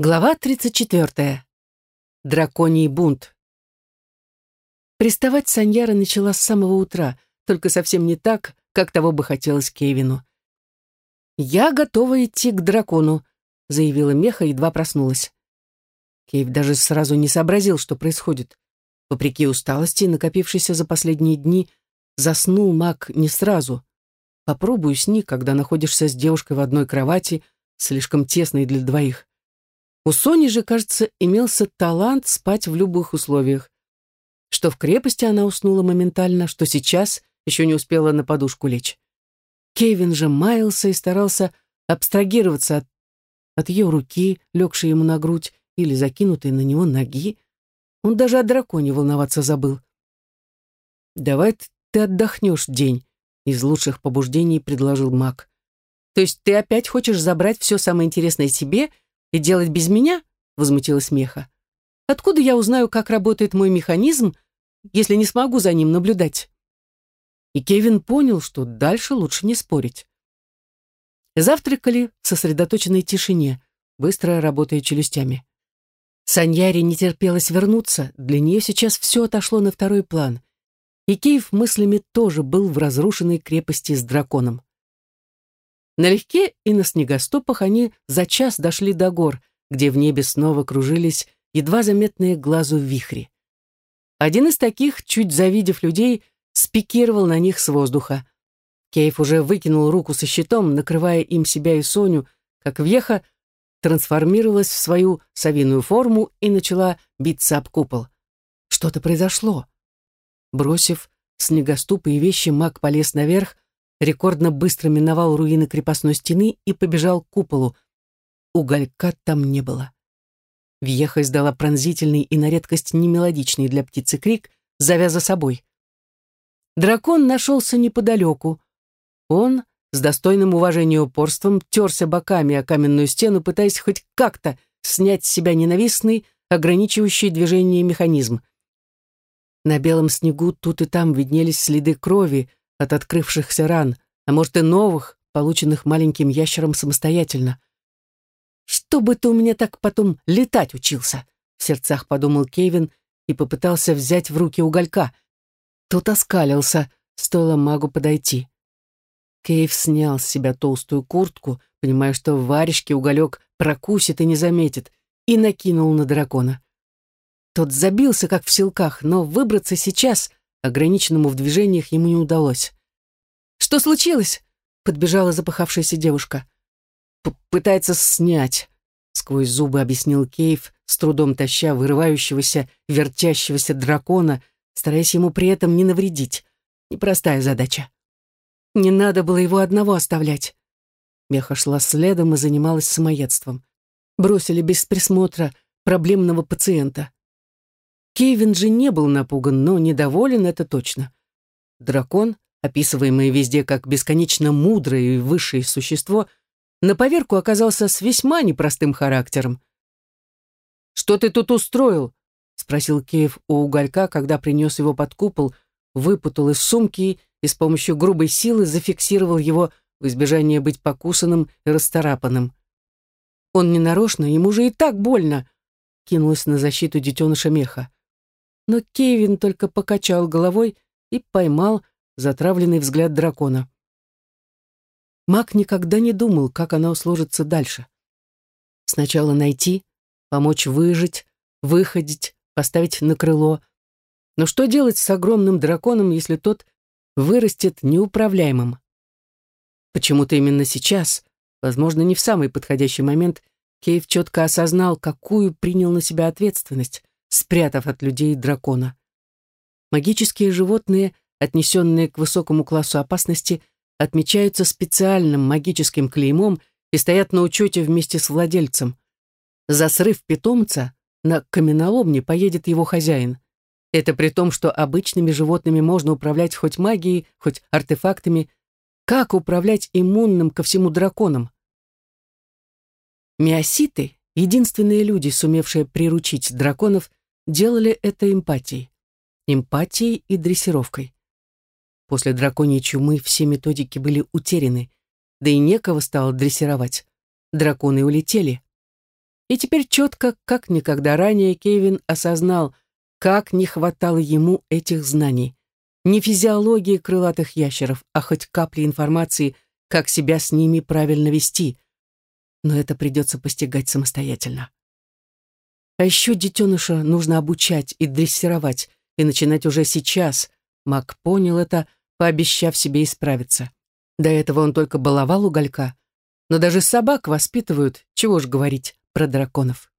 Глава 34. Драконий бунт. Приставать Саньяра начала с самого утра, только совсем не так, как того бы хотелось Кевину. «Я готова идти к дракону», — заявила Меха, едва проснулась. Кейв даже сразу не сообразил, что происходит. Вопреки усталости, накопившейся за последние дни, заснул маг не сразу. Попробуй сни, когда находишься с девушкой в одной кровати, слишком тесной для двоих. У Сони же, кажется, имелся талант спать в любых условиях. Что в крепости она уснула моментально, что сейчас еще не успела на подушку лечь. Кевин же маялся и старался абстрагироваться от, от ее руки, легшей ему на грудь, или закинутой на него ноги. Он даже о драконе волноваться забыл. «Давай ты отдохнешь день», — из лучших побуждений предложил маг. «То есть ты опять хочешь забрать все самое интересное себе и делать без меня?» — возмутилась Меха. «Откуда я узнаю, как работает мой механизм, если не смогу за ним наблюдать?» И Кевин понял, что дальше лучше не спорить. Завтракали в сосредоточенной тишине, быстро работая челюстями. Саньяре не терпелось вернуться, для нее сейчас все отошло на второй план. И Киев мыслями тоже был в разрушенной крепости с драконом. Налегке и на снегоступах они за час дошли до гор, где в небе снова кружились едва заметные глазу вихри. Один из таких, чуть завидев людей, спикировал на них с воздуха. Кейв уже выкинул руку со щитом, накрывая им себя и Соню, как Вьеха трансформировалась в свою совиную форму и начала биться об купол. Что-то произошло. Бросив снегоступы и вещи, маг полез наверх, рекордно быстро миновал руины крепостной стены и побежал к куполу. Уголька там не было. Вьеха издала пронзительный и на редкость немелодичный для птицы крик, зовя за собой. Дракон нашелся неподалеку. Он, с достойным уважением упорством, терся боками о каменную стену, пытаясь хоть как-то снять с себя ненавистный, ограничивающий движение механизм. На белом снегу тут и там виднелись следы крови, от открывшихся ран, а может и новых, полученных маленьким ящером самостоятельно. «Чтобы ты у меня так потом летать учился!» в сердцах подумал Кевин и попытался взять в руки уголька. Тот оскалился, стоило магу подойти. Кейв снял с себя толстую куртку, понимая, что в варежке уголек прокусит и не заметит, и накинул на дракона. Тот забился, как в селках, но выбраться сейчас Ограниченному в движениях ему не удалось. «Что случилось?» — подбежала запахавшаяся девушка. «Пытается снять», — сквозь зубы объяснил Кейв, с трудом таща вырывающегося, вертящегося дракона, стараясь ему при этом не навредить. Непростая задача. Не надо было его одного оставлять. Меха шла следом и занималась самоедством. Бросили без присмотра проблемного пациента. Кевин же не был напуган, но недоволен это точно. Дракон, описываемый везде как бесконечно мудрое и высшее существо, на поверку оказался с весьма непростым характером. «Что ты тут устроил?» — спросил Киев у уголька, когда принес его под купол, выпутал из сумки и с помощью грубой силы зафиксировал его в избежание быть покусанным и расторапанным. Он ненарочно, ему же и так больно, кинулась на защиту детеныша меха но Кевин только покачал головой и поймал затравленный взгляд дракона. Маг никогда не думал, как она сложится дальше. Сначала найти, помочь выжить, выходить, поставить на крыло. Но что делать с огромным драконом, если тот вырастет неуправляемым? Почему-то именно сейчас, возможно, не в самый подходящий момент, Кейв четко осознал, какую принял на себя ответственность спрятав от людей дракона. Магические животные, отнесенные к высокому классу опасности, отмечаются специальным магическим клеймом и стоят на учете вместе с владельцем. За срыв питомца на каменоломне поедет его хозяин. Это при том, что обычными животными можно управлять хоть магией, хоть артефактами. Как управлять иммунным ко всему драконом? Миоситы — единственные люди, сумевшие приручить драконов делали это эмпатией. Эмпатией и дрессировкой. После драконьей чумы все методики были утеряны, да и некого стало дрессировать. Драконы улетели. И теперь четко, как никогда ранее, Кевин осознал, как не хватало ему этих знаний. Не физиологии крылатых ящеров, а хоть капли информации, как себя с ними правильно вести. Но это придется постигать самостоятельно. А еще детеныша нужно обучать и дрессировать, и начинать уже сейчас. Мак понял это, пообещав себе исправиться. До этого он только баловал уголька. Но даже собак воспитывают, чего ж говорить про драконов.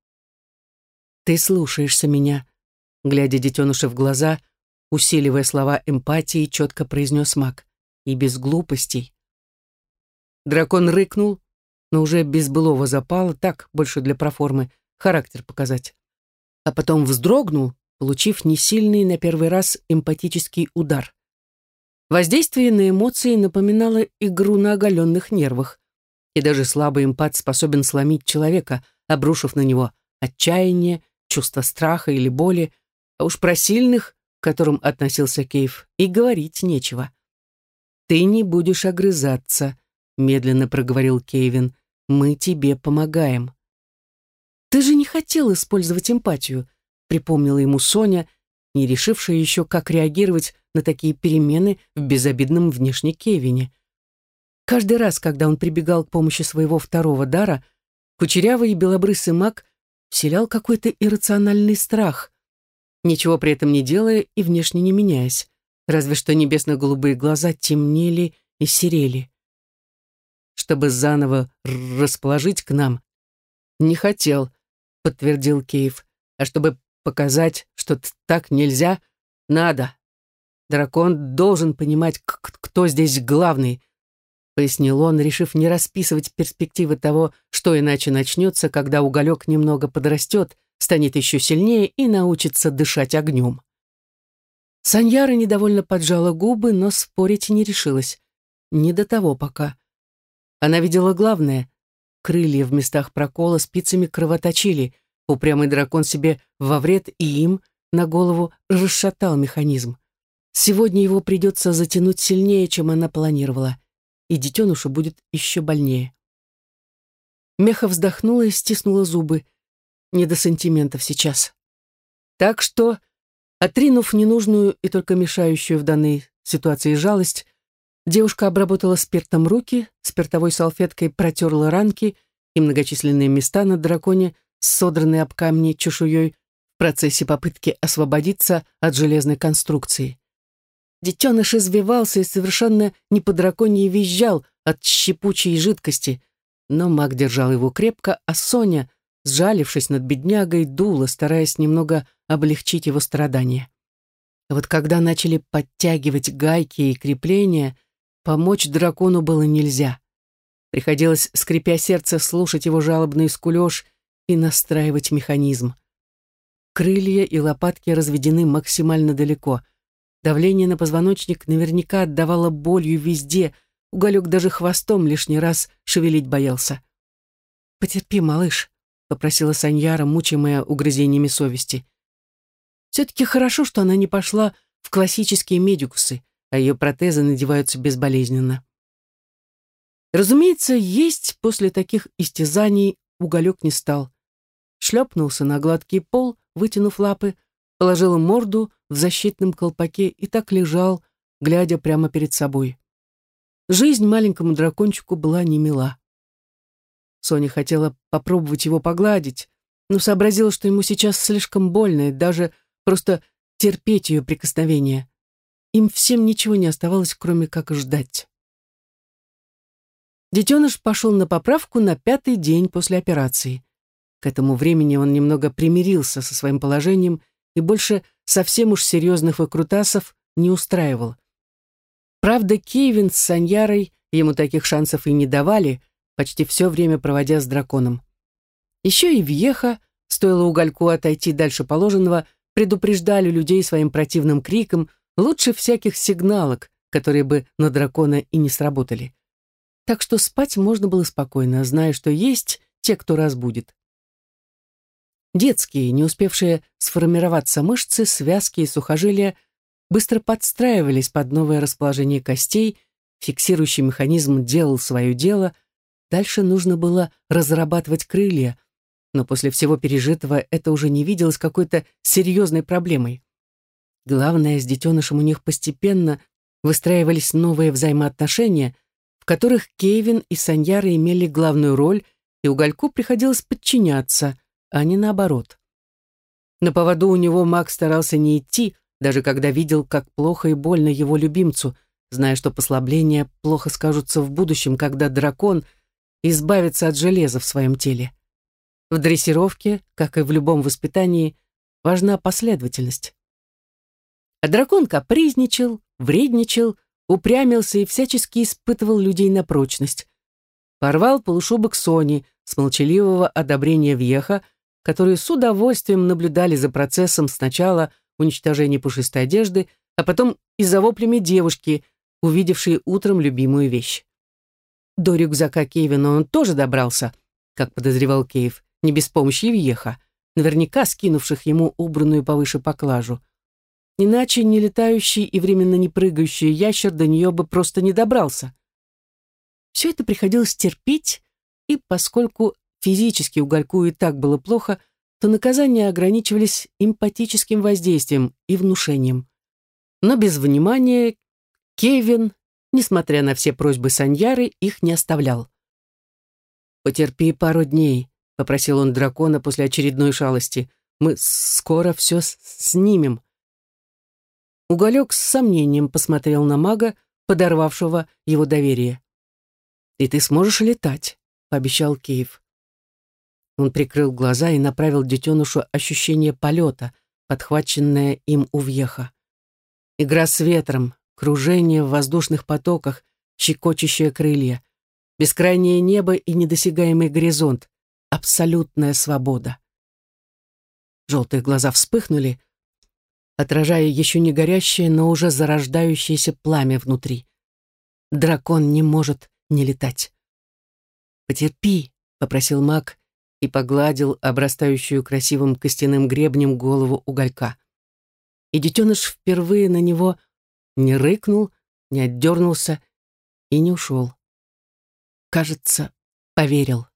«Ты слушаешься меня», — глядя детеныша в глаза, усиливая слова эмпатии, четко произнес маг. «И без глупостей». Дракон рыкнул, но уже без былого запала, так, больше для проформы, характер показать. А потом вздрогнул, получив несильный на первый раз эмпатический удар. Воздействие на эмоции напоминало игру на оголенных нервах, и даже слабый эмпат способен сломить человека, обрушив на него отчаяние, чувство страха или боли, а уж про сильных, к которым относился Кейв, и говорить нечего. «Ты не будешь огрызаться», — медленно проговорил Кейвин, — «мы тебе помогаем». «Ты же не хотел использовать эмпатию», — припомнила ему Соня, не решившая еще, как реагировать на такие перемены в безобидном внешне Кевине. Каждый раз, когда он прибегал к помощи своего второго дара, кучерявый и белобрысый маг вселял какой-то иррациональный страх, ничего при этом не делая и внешне не меняясь, разве что небесно-голубые глаза темнели и серели. Чтобы заново расположить к нам, не хотел, — подтвердил Кейв. «А чтобы показать, что так нельзя, надо. Дракон должен понимать, кто здесь главный», — пояснил он, решив не расписывать перспективы того, что иначе начнется, когда уголек немного подрастет, станет еще сильнее и научится дышать огнем. Саньяра недовольно поджала губы, но спорить не решилась. Не до того пока. Она видела главное крылья в местах прокола спицами кровоточили. Упрямый дракон себе во вред и им на голову расшатал механизм. Сегодня его придется затянуть сильнее, чем она планировала, и детенышу будет еще больнее. Меха вздохнула и стиснула зубы. Не до сантиментов сейчас. Так что, отринув ненужную и только мешающую в данной ситуации жалость, Девушка обработала спиртом руки, спиртовой салфеткой протерла ранки и многочисленные места на драконе, содранные об камни чешуей в процессе попытки освободиться от железной конструкции. Детеныш извивался и совершенно не по драконье визжал от щепучей жидкости, но маг держал его крепко, а Соня, сжалившись над беднягой, дула, стараясь немного облегчить его страдания. А вот когда начали подтягивать гайки и крепления — Помочь дракону было нельзя. Приходилось, скрипя сердце, слушать его жалобный скулеж и настраивать механизм. Крылья и лопатки разведены максимально далеко. Давление на позвоночник наверняка отдавало болью везде, уголек даже хвостом лишний раз шевелить боялся. «Потерпи, малыш», — попросила Саньяра, мучимая угрызениями совести. Все-таки хорошо, что она не пошла в классические медикусы а ее протезы надеваются безболезненно. Разумеется, есть после таких истязаний уголек не стал. Шлепнулся на гладкий пол, вытянув лапы, положил морду в защитном колпаке и так лежал, глядя прямо перед собой. Жизнь маленькому дракончику была не мила. Соня хотела попробовать его погладить, но сообразила, что ему сейчас слишком больно, и даже просто терпеть ее прикосновение. Им всем ничего не оставалось, кроме как ждать. Детеныш пошел на поправку на пятый день после операции. К этому времени он немного примирился со своим положением и больше совсем уж серьезных выкрутасов не устраивал. Правда, Кевин с Саньярой ему таких шансов и не давали, почти все время проводя с драконом. Еще и Вьеха, стоило угольку отойти дальше положенного, предупреждали людей своим противным криком, Лучше всяких сигналок, которые бы на дракона и не сработали. Так что спать можно было спокойно, зная, что есть те, кто разбудит. Детские, не успевшие сформироваться мышцы, связки и сухожилия, быстро подстраивались под новое расположение костей, фиксирующий механизм делал свое дело, дальше нужно было разрабатывать крылья, но после всего пережитого это уже не виделось какой-то серьезной проблемой. Главное, с детенышем у них постепенно выстраивались новые взаимоотношения, в которых Кевин и Саньяра имели главную роль, и Угольку приходилось подчиняться, а не наоборот. На поводу у него Мак старался не идти, даже когда видел, как плохо и больно его любимцу, зная, что послабления плохо скажутся в будущем, когда дракон избавится от железа в своем теле. В дрессировке, как и в любом воспитании, важна последовательность. А дракон капризничал, вредничал, упрямился и всячески испытывал людей на прочность. Порвал полушубок Сони с молчаливого одобрения Вьеха, которые с удовольствием наблюдали за процессом сначала уничтожения пушистой одежды, а потом и за воплями девушки, увидевшей утром любимую вещь. До рюкзака Кевина он тоже добрался, как подозревал Кейв, не без помощи Вьеха, наверняка скинувших ему убранную повыше поклажу. Иначе не летающий и временно не прыгающий ящер до нее бы просто не добрался. Все это приходилось терпеть, и поскольку физически угольку и так было плохо, то наказания ограничивались эмпатическим воздействием и внушением. Но без внимания Кевин, несмотря на все просьбы Саньяры, их не оставлял. «Потерпи пару дней», — попросил он дракона после очередной шалости. «Мы скоро все снимем». Уголек с сомнением посмотрел на мага, подорвавшего его доверие. «И ты сможешь летать», — пообещал Киев. Он прикрыл глаза и направил детенышу ощущение полета, подхваченное им у въеха. Игра с ветром, кружение в воздушных потоках, щекочущие крылья, бескрайнее небо и недосягаемый горизонт, абсолютная свобода. Желтые глаза вспыхнули, отражая еще не горящее, но уже зарождающееся пламя внутри. Дракон не может не летать. «Потерпи», — попросил маг и погладил обрастающую красивым костяным гребнем голову уголька. И детеныш впервые на него не рыкнул, не отдернулся и не ушел. Кажется, поверил.